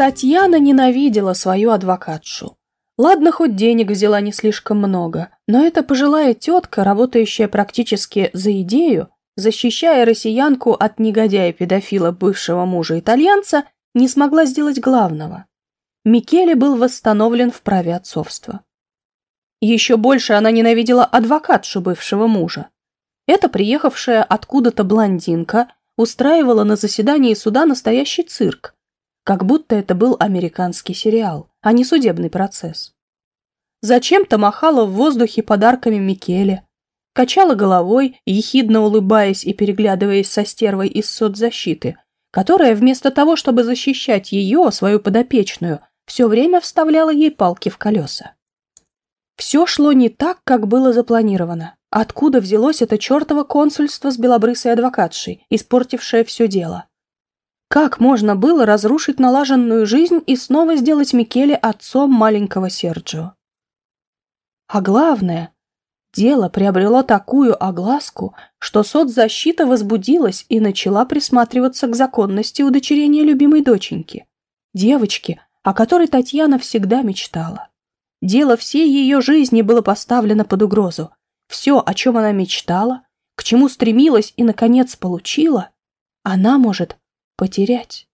Татьяна ненавидела свою адвокатшу. Ладно, хоть денег взяла не слишком много, но эта пожилая тетка, работающая практически за идею, защищая россиянку от негодяя-педофила бывшего мужа-итальянца, не смогла сделать главного. Микеле был восстановлен в праве отцовства. Еще больше она ненавидела адвокатшу бывшего мужа. Эта приехавшая откуда-то блондинка устраивала на заседании суда настоящий цирк, как будто это был американский сериал, а не судебный процесс. Зачем-то махала в воздухе подарками Микеле, качала головой, ехидно улыбаясь и переглядываясь со стервой из соцзащиты, которая вместо того, чтобы защищать ее, свою подопечную, все время вставляла ей палки в колеса. Все шло не так, как было запланировано. Откуда взялось это чертово консульство с белобрысой адвокатшей, испортившее все дело? Как можно было разрушить налаженную жизнь и снова сделать Микеле отцом маленького Серджио? А главное, дело приобрело такую огласку, что соцзащита возбудилась и начала присматриваться к законности удочерения любимой доченьки, девочки, о которой Татьяна всегда мечтала. Дело всей ее жизни было поставлено под угрозу. Все, о чем она мечтала, к чему стремилась и, наконец, получила, она может потерять.